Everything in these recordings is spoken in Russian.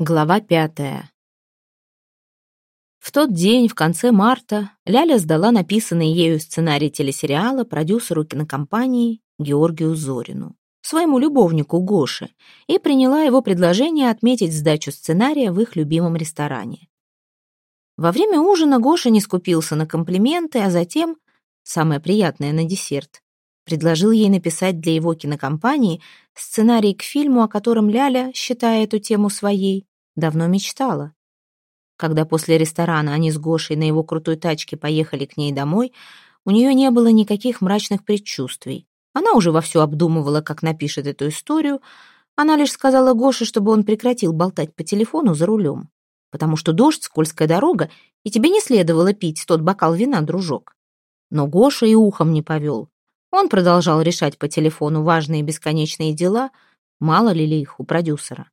Глава пятая. В тот день, в конце марта, Ляля сдала написанный ею сценарий телесериала продюсеру кинокомпании Георгию Зорину, своему любовнику Гоше, и приняла его предложение отметить сдачу сценария в их любимом ресторане. Во время ужина Гоша не скупился на комплименты, а затем, самое приятное на десерт, предложил ей написать для его кинокомпании сценарий к фильму, о котором Ляля, считая эту тему своей, давно мечтала. Когда после ресторана они с Гошей на его крутой тачке поехали к ней домой, у нее не было никаких мрачных предчувствий. Она уже вовсю обдумывала, как напишет эту историю. Она лишь сказала Гоше, чтобы он прекратил болтать по телефону за рулем. Потому что дождь, скользкая дорога, и тебе не следовало пить тот бокал вина, дружок. Но Гоша и ухом не повел. Он продолжал решать по телефону важные бесконечные дела, мало ли ли их у продюсера.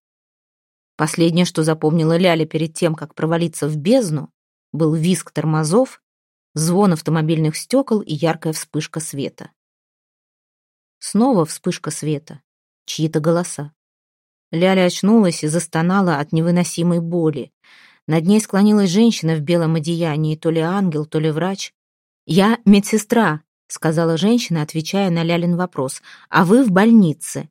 Последнее, что запомнила Ляля перед тем, как провалиться в бездну, был визг тормозов, звон автомобильных стекол и яркая вспышка света. Снова вспышка света, чьи-то голоса. Ляля очнулась и застонала от невыносимой боли. Над ней склонилась женщина в белом одеянии, то ли ангел, то ли врач. «Я медсестра», — сказала женщина, отвечая на Лялин вопрос. «А вы в больнице».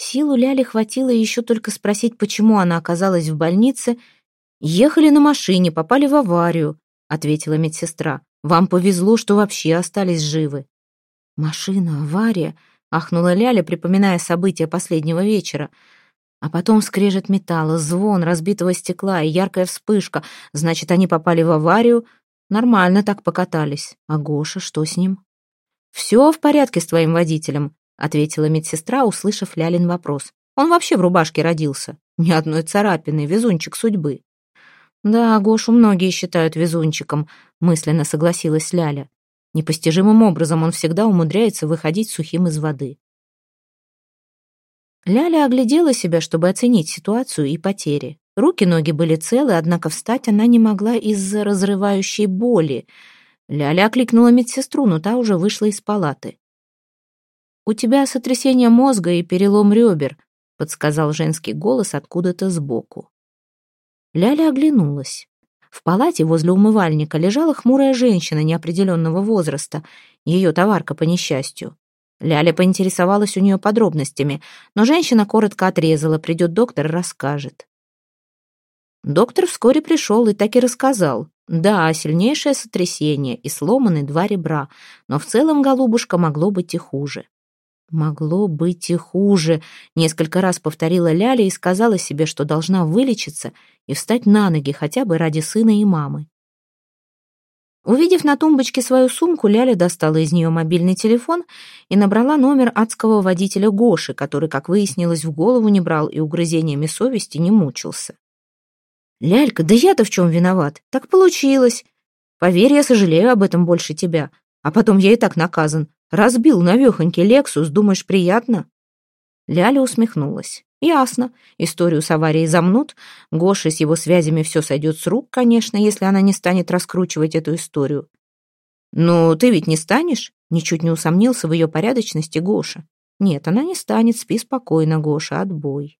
Силу Ляли хватило еще только спросить, почему она оказалась в больнице. «Ехали на машине, попали в аварию», — ответила медсестра. «Вам повезло, что вообще остались живы». «Машина, авария», — ахнула Ляля, припоминая события последнего вечера. А потом скрежет металла, звон разбитого стекла и яркая вспышка. Значит, они попали в аварию, Нормально так покатались. А Гоша, что с ним? «Все в порядке с твоим водителем», — ответила медсестра, услышав Лялин вопрос. «Он вообще в рубашке родился. Ни одной царапины, везунчик судьбы». «Да, Гошу многие считают везунчиком», — мысленно согласилась Ляля. Непостижимым образом он всегда умудряется выходить сухим из воды. Ляля оглядела себя, чтобы оценить ситуацию и потери. Руки-ноги были целы, однако встать она не могла из-за разрывающей боли. Ляля окликнула медсестру, но та уже вышла из палаты. «У тебя сотрясение мозга и перелом ребер», — подсказал женский голос откуда-то сбоку. Ляля оглянулась. В палате возле умывальника лежала хмурая женщина неопределенного возраста, ее товарка по несчастью. Ляля поинтересовалась у нее подробностями, но женщина коротко отрезала, придет доктор, расскажет. Доктор вскоре пришел и так и рассказал. Да, сильнейшее сотрясение и сломаны два ребра, но в целом, голубушка, могло быть и хуже. «Могло быть и хуже», — несколько раз повторила Ляля и сказала себе, что должна вылечиться и встать на ноги хотя бы ради сына и мамы. Увидев на тумбочке свою сумку, Ляля достала из нее мобильный телефон и набрала номер адского водителя Гоши, который, как выяснилось, в голову не брал и угрызениями совести не мучился. «Лялька, да я-то в чем виноват? Так получилось. Поверь, я сожалею об этом больше тебя. А потом я и так наказан. Разбил навехонький Лексус, думаешь, приятно?» Ляля усмехнулась. «Ясно. Историю с аварией замнут. Гоше с его связями все сойдет с рук, конечно, если она не станет раскручивать эту историю. «Ну, ты ведь не станешь?» Ничуть не усомнился в ее порядочности Гоша. «Нет, она не станет. Спи спокойно, Гоша. Отбой».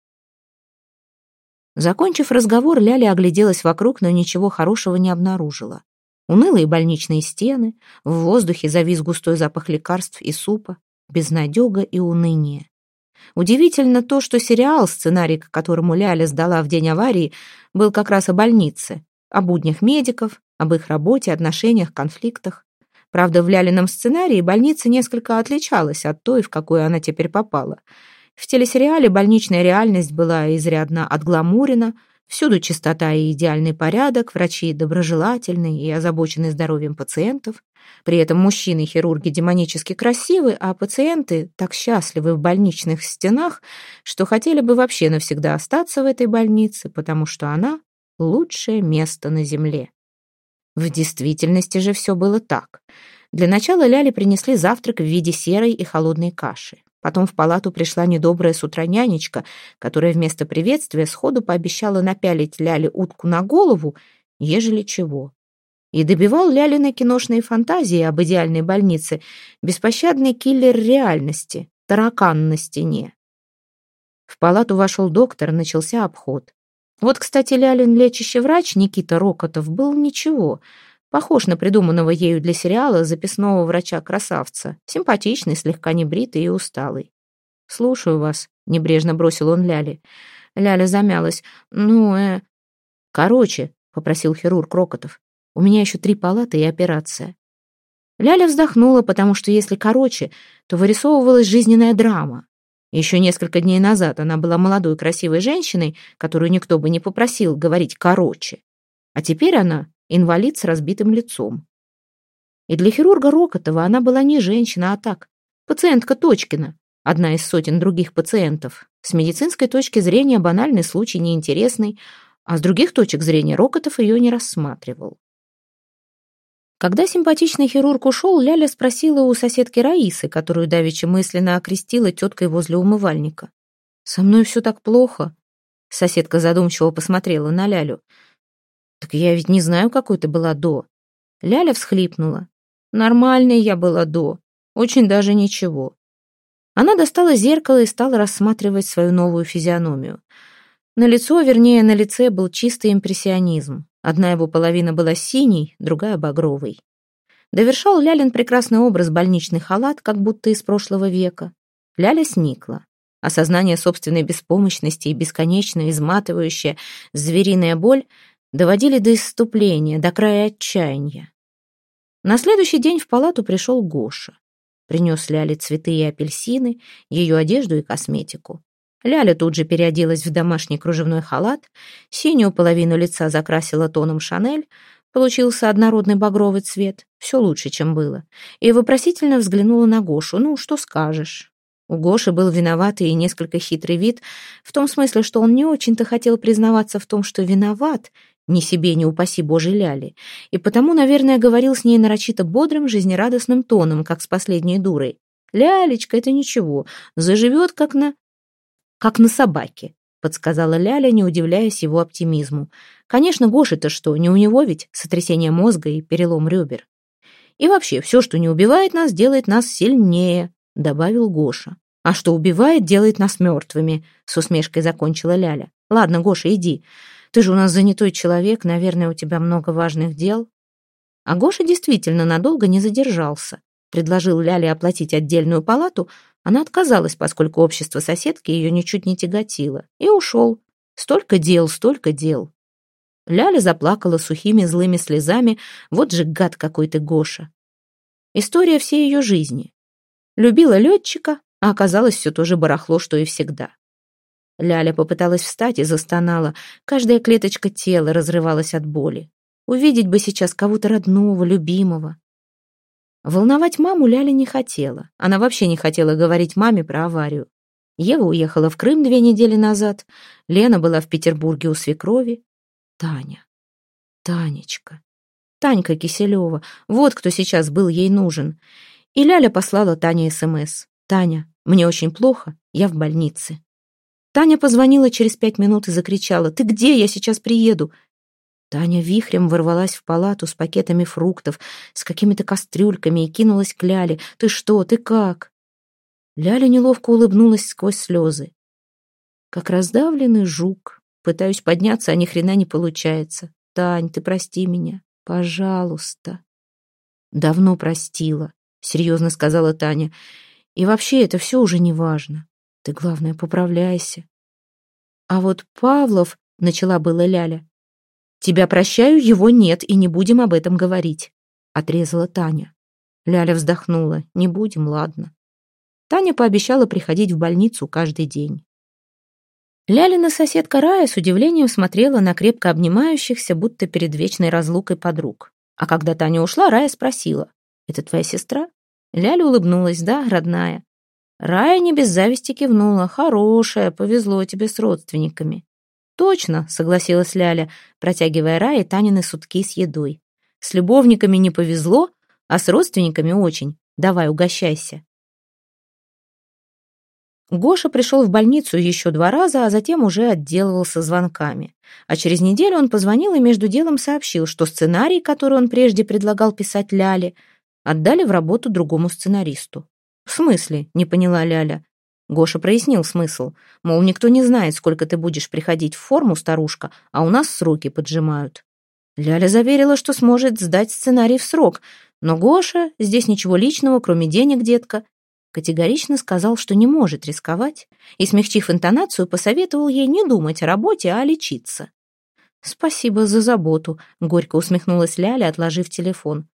Закончив разговор, Ляля огляделась вокруг, но ничего хорошего не обнаружила. Унылые больничные стены, в воздухе завис густой запах лекарств и супа, безнадега и уныние. Удивительно то, что сериал, сценарий к которому Ляля сдала в день аварии, был как раз о больнице, о буднях медиков, об их работе, отношениях, конфликтах. Правда, в Лялином сценарии больница несколько отличалась от той, в какую она теперь попала — в телесериале больничная реальность была изрядно отгламурена, всюду чистота и идеальный порядок, врачи доброжелательные и озабочены здоровьем пациентов. При этом мужчины-хирурги демонически красивы, а пациенты так счастливы в больничных стенах, что хотели бы вообще навсегда остаться в этой больнице, потому что она — лучшее место на земле. В действительности же все было так. Для начала Ляли принесли завтрак в виде серой и холодной каши. Потом в палату пришла недобрая с утра нянечка, которая вместо приветствия сходу пообещала напялить Ляле утку на голову, ежели чего. И добивал Лялины киношные фантазии об идеальной больнице беспощадный киллер реальности, таракан на стене. В палату вошел доктор, начался обход. Вот, кстати, Лялин лечащий врач Никита Рокотов был ничего. Похож на придуманного ею для сериала записного врача-красавца. Симпатичный, слегка небритый и усталый. «Слушаю вас», — небрежно бросил он Ляле. Ляля замялась. «Ну, э...» «Короче», — попросил хирург Рокотов, «у меня еще три палаты и операция». Ляля вздохнула, потому что если короче, то вырисовывалась жизненная драма. Еще несколько дней назад она была молодой красивой женщиной, которую никто бы не попросил говорить короче. А теперь она инвалид с разбитым лицом. И для хирурга Рокотова она была не женщина, а так, пациентка Точкина, одна из сотен других пациентов. С медицинской точки зрения банальный случай неинтересный, а с других точек зрения Рокотов ее не рассматривал. Когда симпатичный хирург ушел, Ляля спросила у соседки Раисы, которую давеча мысленно окрестила теткой возле умывальника. «Со мной все так плохо». Соседка задумчиво посмотрела на Лялю. «Так я ведь не знаю, какой ты была до». Ляля всхлипнула. «Нормальной я была до. Очень даже ничего. Она достала зеркало и стала рассматривать свою новую физиономию. На лицо, вернее, на лице был чистый импрессионизм. Одна его половина была синей, другая — багровой. Довершал Лялин прекрасный образ больничный халат, как будто из прошлого века. Ляля сникла. Осознание собственной беспомощности и бесконечно изматывающая звериная боль доводили до исступления, до края отчаяния. На следующий день в палату пришел Гоша. Принес Ляле цветы и апельсины, ее одежду и косметику. Ляля тут же переоделась в домашний кружевной халат, синюю половину лица закрасила тоном Шанель, получился однородный багровый цвет, все лучше, чем было, и вопросительно взглянула на Гошу. «Ну, что скажешь?» У Гоши был виноватый и несколько хитрый вид, в том смысле, что он не очень-то хотел признаваться в том, что виноват, ни себе, ни упаси Божий ляли, и потому, наверное, говорил с ней нарочито бодрым, жизнерадостным тоном, как с последней дурой. «Лялечка, это ничего, заживет, как на...» «Как на собаке», — подсказала Ляля, не удивляясь его оптимизму. «Конечно, Гоша-то что, не у него ведь сотрясение мозга и перелом ребер. И вообще, все, что не убивает нас, делает нас сильнее», — добавил Гоша. «А что убивает, делает нас мертвыми», — с усмешкой закончила Ляля. «Ладно, Гоша, иди. Ты же у нас занятой человек, наверное, у тебя много важных дел». А Гоша действительно надолго не задержался. Предложил Ляле оплатить отдельную палату, она отказалась, поскольку общество соседки ее ничуть не тяготило, и ушел. Столько дел, столько дел. Ляля заплакала сухими злыми слезами. Вот же гад какой ты, Гоша. История всей ее жизни. Любила летчика, а оказалось все то же барахло, что и всегда. Ляля попыталась встать и застонала. Каждая клеточка тела разрывалась от боли. Увидеть бы сейчас кого-то родного, любимого. Волновать маму Ляля не хотела. Она вообще не хотела говорить маме про аварию. Ева уехала в Крым две недели назад. Лена была в Петербурге у свекрови. Таня. Танечка. Танька Киселева. Вот кто сейчас был ей нужен. И Ляля послала Тане СМС. «Таня, мне очень плохо, я в больнице». Таня позвонила через пять минут и закричала. «Ты где? Я сейчас приеду. Таня вихрем ворвалась в палату с пакетами фруктов, с какими-то кастрюльками и кинулась к Ляле. «Ты что? Ты как?» Ляля неловко улыбнулась сквозь слезы. «Как раздавленный жук. Пытаюсь подняться, а ни хрена не получается. Тань, ты прости меня. Пожалуйста». «Давно простила», — серьезно сказала Таня. «И вообще это все уже не важно. Ты, главное, поправляйся». «А вот Павлов...» — начала была Ляля. «Тебя прощаю, его нет, и не будем об этом говорить», — отрезала Таня. Ляля вздохнула. «Не будем, ладно». Таня пообещала приходить в больницу каждый день. Лялина соседка Рая с удивлением смотрела на крепко обнимающихся, будто перед вечной разлукой подруг. А когда Таня ушла, Рая спросила, «Это твоя сестра?» Ляля улыбнулась, «Да, родная». Рая не без зависти кивнула, «Хорошая, повезло тебе с родственниками». «Точно», — согласилась Ляля, протягивая Рае Танины сутки с едой. «С любовниками не повезло, а с родственниками очень. Давай, угощайся». Гоша пришел в больницу еще два раза, а затем уже отделывался звонками. А через неделю он позвонил и между делом сообщил, что сценарий, который он прежде предлагал писать Ляле, отдали в работу другому сценаристу. «В смысле?» — не поняла Ляля. Гоша прояснил смысл. Мол, никто не знает, сколько ты будешь приходить в форму, старушка, а у нас сроки поджимают. Ляля заверила, что сможет сдать сценарий в срок, но Гоша, здесь ничего личного, кроме денег, детка, категорично сказал, что не может рисковать, и, смягчив интонацию, посоветовал ей не думать о работе, а лечиться. «Спасибо за заботу», — горько усмехнулась Ляля, отложив телефон.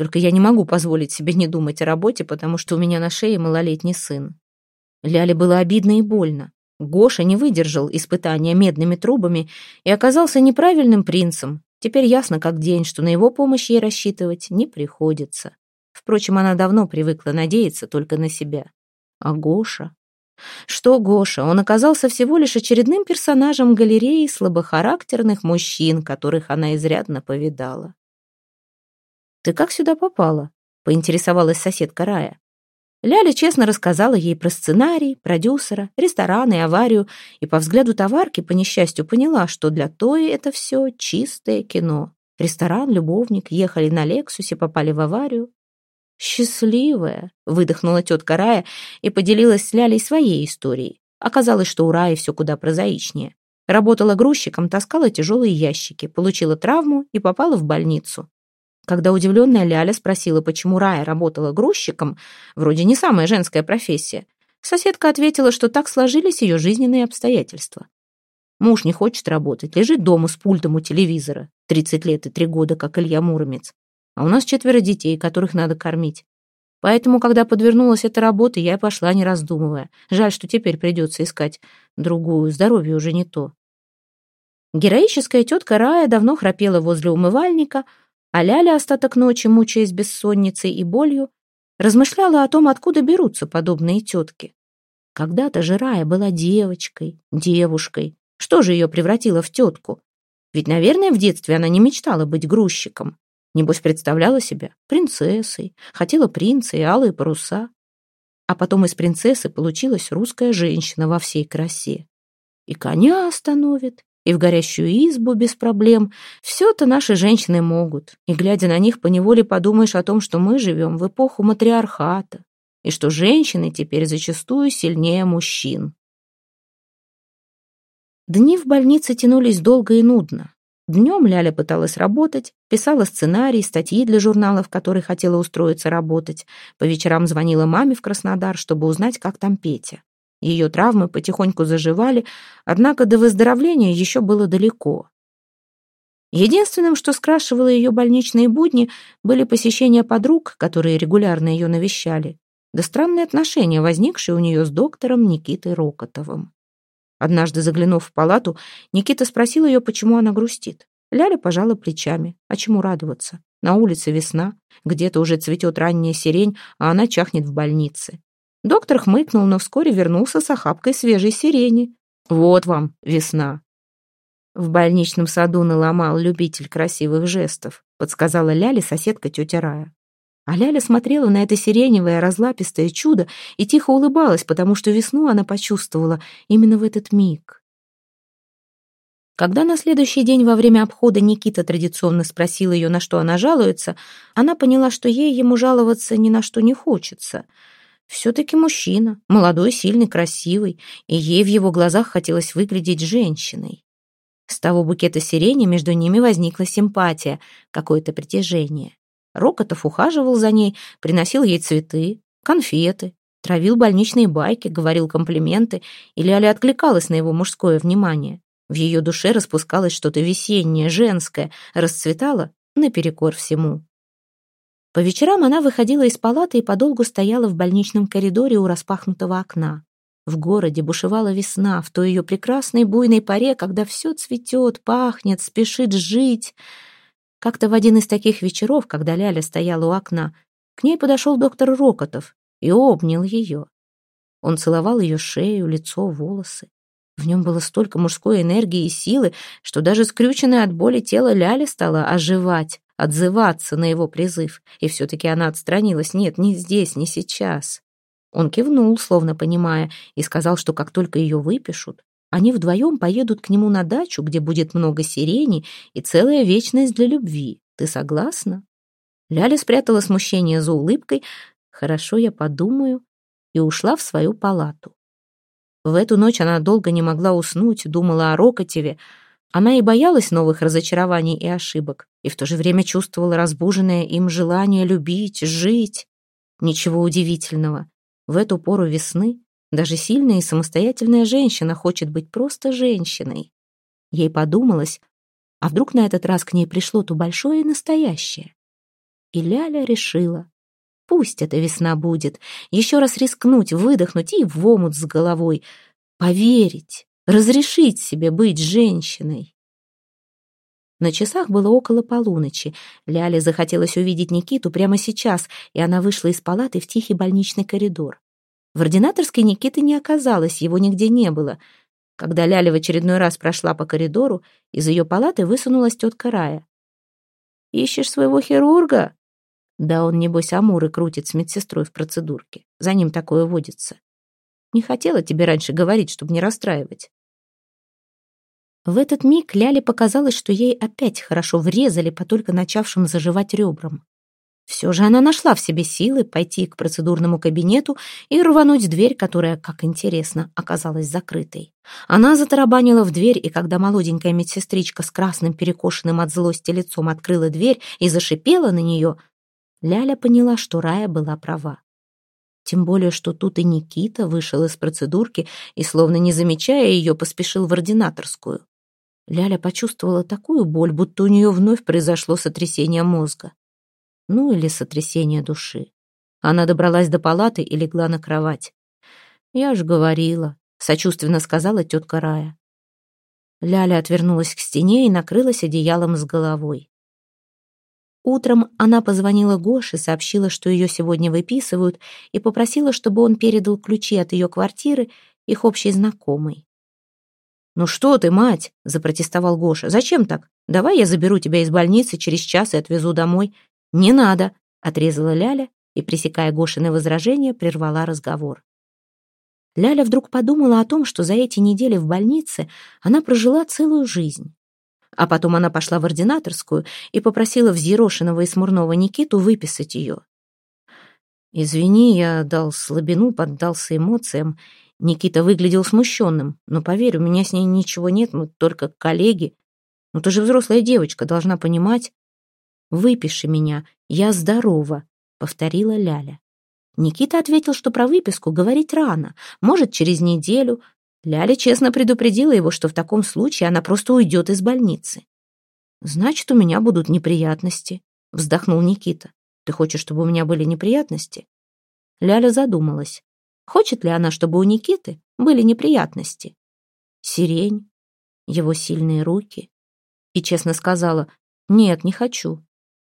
«Только я не могу позволить себе не думать о работе, потому что у меня на шее малолетний сын». Ляле было обидно и больно. Гоша не выдержал испытания медными трубами и оказался неправильным принцем. Теперь ясно как день, что на его помощь ей рассчитывать не приходится. Впрочем, она давно привыкла надеяться только на себя. А Гоша? Что Гоша? Он оказался всего лишь очередным персонажем галереи слабохарактерных мужчин, которых она изрядно повидала. «Ты как сюда попала?» — поинтересовалась соседка Рая. Ляля честно рассказала ей про сценарий, продюсера, ресторан и аварию, и по взгляду товарки, по несчастью, поняла, что для той это все чистое кино. Ресторан, любовник, ехали на Лексусе, попали в аварию. «Счастливая», — выдохнула тетка Рая и поделилась с Лялей своей историей. Оказалось, что у Раи все куда прозаичнее. Работала грузчиком, таскала тяжелые ящики, получила травму и попала в больницу. Когда удивленная Ляля спросила, почему Рая работала грузчиком, вроде не самая женская профессия, соседка ответила, что так сложились ее жизненные обстоятельства. Муж не хочет работать, лежит дома с пультом у телевизора, 30 лет и 3 года, как Илья Муромец. А у нас четверо детей, которых надо кормить. Поэтому, когда подвернулась эта работа, я пошла, не раздумывая. Жаль, что теперь придется искать другую, здоровье уже не то. Героическая тетка Рая давно храпела возле умывальника, а Ляля остаток ночи, мучаясь бессонницей и болью, размышляла о том, откуда берутся подобные тетки. Когда-то же Рая была девочкой, девушкой. Что же ее превратило в тетку? Ведь, наверное, в детстве она не мечтала быть грузчиком. Небось, представляла себя принцессой, хотела принца и алые паруса. А потом из принцессы получилась русская женщина во всей красе. И коня остановит, и в горящую избу без проблем. Все-то наши женщины могут. И, глядя на них, поневоле подумаешь о том, что мы живем в эпоху матриархата, и что женщины теперь зачастую сильнее мужчин. Дни в больнице тянулись долго и нудно. Днем Ляля пыталась работать, писала сценарий, статьи для журнала, в который хотела устроиться работать. По вечерам звонила маме в Краснодар, чтобы узнать, как там Петя. Ее травмы потихоньку заживали, однако до выздоровления еще было далеко. Единственным, что скрашивало ее больничные будни, были посещения подруг, которые регулярно ее навещали, да странные отношения, возникшие у нее с доктором Никитой Рокотовым. Однажды, заглянув в палату, Никита спросил ее, почему она грустит. Ляля пожала плечами. А чему радоваться? На улице весна, где-то уже цветет ранняя сирень, а она чахнет в больнице. Доктор хмыкнул, но вскоре вернулся с охапкой свежей сирени. «Вот вам весна». В больничном саду наломал любитель красивых жестов, подсказала Ляля соседка тетя Рая. А Ляля смотрела на это сиреневое разлапистое чудо и тихо улыбалась, потому что весну она почувствовала именно в этот миг. Когда на следующий день во время обхода Никита традиционно спросил ее, на что она жалуется, она поняла, что ей ему жаловаться ни на что не хочется — все-таки мужчина, молодой, сильный, красивый, и ей в его глазах хотелось выглядеть женщиной. С того букета сирени между ними возникла симпатия, какое-то притяжение. Рокотов ухаживал за ней, приносил ей цветы, конфеты, травил больничные байки, говорил комплименты, и Ляля откликалась на его мужское внимание. В ее душе распускалось что-то весеннее, женское, расцветало наперекор всему. По вечерам она выходила из палаты и подолгу стояла в больничном коридоре у распахнутого окна. В городе бушевала весна, в той ее прекрасной буйной поре, когда все цветет, пахнет, спешит жить. Как-то в один из таких вечеров, когда Ляля стояла у окна, к ней подошел доктор Рокотов и обнял ее. Он целовал ее шею, лицо, волосы. В нем было столько мужской энергии и силы, что даже скрюченное от боли тело Ляли стало оживать, отзываться на его призыв, и все-таки она отстранилась. Нет, не здесь, не сейчас. Он кивнул, словно понимая, и сказал, что как только ее выпишут, они вдвоем поедут к нему на дачу, где будет много сирени и целая вечность для любви. Ты согласна? Ляля спрятала смущение за улыбкой. «Хорошо, я подумаю», и ушла в свою палату. В эту ночь она долго не могла уснуть, думала о Рокотеве. Она и боялась новых разочарований и ошибок, и в то же время чувствовала разбуженное им желание любить, жить. Ничего удивительного. В эту пору весны даже сильная и самостоятельная женщина хочет быть просто женщиной. Ей подумалось, а вдруг на этот раз к ней пришло то большое и настоящее? И Ляля решила, пусть эта весна будет, еще раз рискнуть, выдохнуть и в омут с головой, поверить, разрешить себе быть женщиной. На часах было около полуночи. Ляле захотелось увидеть Никиту прямо сейчас, и она вышла из палаты в тихий больничный коридор. В ординаторской Никиты не оказалось, его нигде не было. Когда Ляля в очередной раз прошла по коридору, из ее палаты высунулась тетка Рая. «Ищешь своего хирурга?» Да он, небось, амуры крутит с медсестрой в процедурке. За ним такое водится. Не хотела тебе раньше говорить, чтобы не расстраивать. В этот миг Ляле показалось, что ей опять хорошо врезали по только начавшим заживать ребрам. Все же она нашла в себе силы пойти к процедурному кабинету и рвануть дверь, которая, как интересно, оказалась закрытой. Она затарабанила в дверь, и когда молоденькая медсестричка с красным перекошенным от злости лицом открыла дверь и зашипела на нее, Ляля поняла, что Рая была права. Тем более, что тут и Никита вышел из процедурки и, словно не замечая ее, поспешил в ординаторскую. Ляля почувствовала такую боль, будто у нее вновь произошло сотрясение мозга ну или сотрясение души. Она добралась до палаты и легла на кровать. «Я ж говорила», — сочувственно сказала тетка Рая. Ляля отвернулась к стене и накрылась одеялом с головой. Утром она позвонила Гоше, сообщила, что ее сегодня выписывают, и попросила, чтобы он передал ключи от ее квартиры их общей знакомой. «Ну что ты, мать?» — запротестовал Гоша. «Зачем так? Давай я заберу тебя из больницы через час и отвезу домой. «Не надо», — отрезала Ляля и, пресекая Гошины возражения, прервала разговор. Ляля вдруг подумала о том, что за эти недели в больнице она прожила целую жизнь. А потом она пошла в ординаторскую и попросила взъерошенного и смурного Никиту выписать ее. «Извини, я дал слабину, поддался эмоциям. Никита выглядел смущенным. Но поверь, у меня с ней ничего нет, мы только коллеги. Ну ты же взрослая девочка, должна понимать. «Выпиши меня, я здорова», — повторила Ляля. Никита ответил, что про выписку говорить рано, может, через неделю. Ляля честно предупредила его, что в таком случае она просто уйдет из больницы. «Значит, у меня будут неприятности», — вздохнул Никита. «Ты хочешь, чтобы у меня были неприятности?» Ляля задумалась. Хочет ли она, чтобы у Никиты были неприятности? Сирень, его сильные руки. И честно сказала, «Нет, не хочу.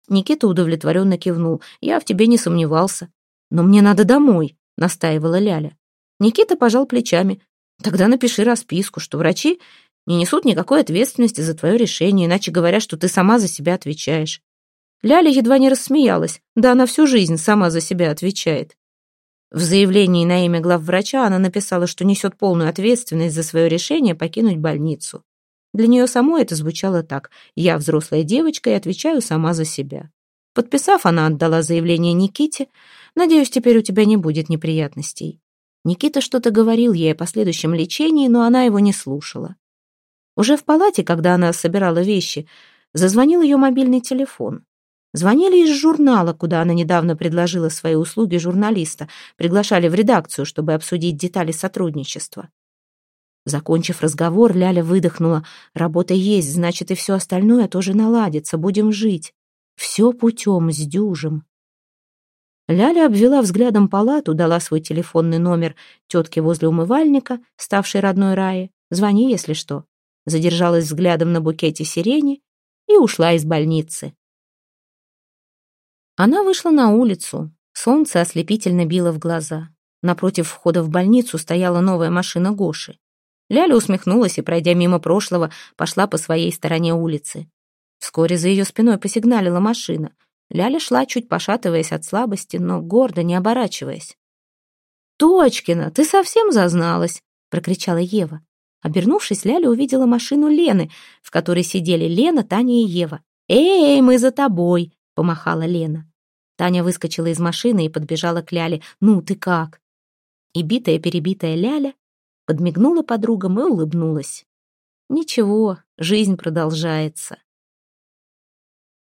Никита удовлетворенно кивнул. «Я в тебе не сомневался». «Но мне надо домой», — настаивала Ляля. Никита пожал плечами. «Тогда напиши расписку, что врачи не несут никакой ответственности за твое решение, иначе говоря, что ты сама за себя отвечаешь». Ляля едва не рассмеялась. Да она всю жизнь сама за себя отвечает. В заявлении на имя главврача она написала, что несет полную ответственность за свое решение покинуть больницу. Для нее самой это звучало так. «Я взрослая девочка и отвечаю сама за себя». Подписав, она отдала заявление Никите. «Надеюсь, теперь у тебя не будет неприятностей». Никита что-то говорил ей о последующем лечении, но она его не слушала. Уже в палате, когда она собирала вещи, зазвонил ее мобильный телефон. Звонили из журнала, куда она недавно предложила свои услуги журналиста, приглашали в редакцию, чтобы обсудить детали сотрудничества. Закончив разговор, Ляля выдохнула. «Работа есть, значит, и все остальное тоже наладится. Будем жить. Все путем, с дюжем». Ляля обвела взглядом палату, дала свой телефонный номер тетке возле умывальника, ставшей родной Рае. «Звони, если что». Задержалась взглядом на букете сирени и ушла из больницы. Она вышла на улицу. Солнце ослепительно било в глаза. Напротив входа в больницу стояла новая машина Гоши. Ляля усмехнулась и, пройдя мимо прошлого, пошла по своей стороне улицы. Вскоре за ее спиной посигналила машина. Ляля шла, чуть пошатываясь от слабости, но гордо не оборачиваясь. «Точкина, ты совсем зазналась!» — прокричала Ева. Обернувшись, Ляля увидела машину Лены, в которой сидели Лена, Таня и Ева. «Эй, мы за тобой!» — помахала Лена. Таня выскочила из машины и подбежала к Ляле. «Ну, ты как?» И битая-перебитая Ляля Подмигнула подругам и улыбнулась. Ничего, жизнь продолжается.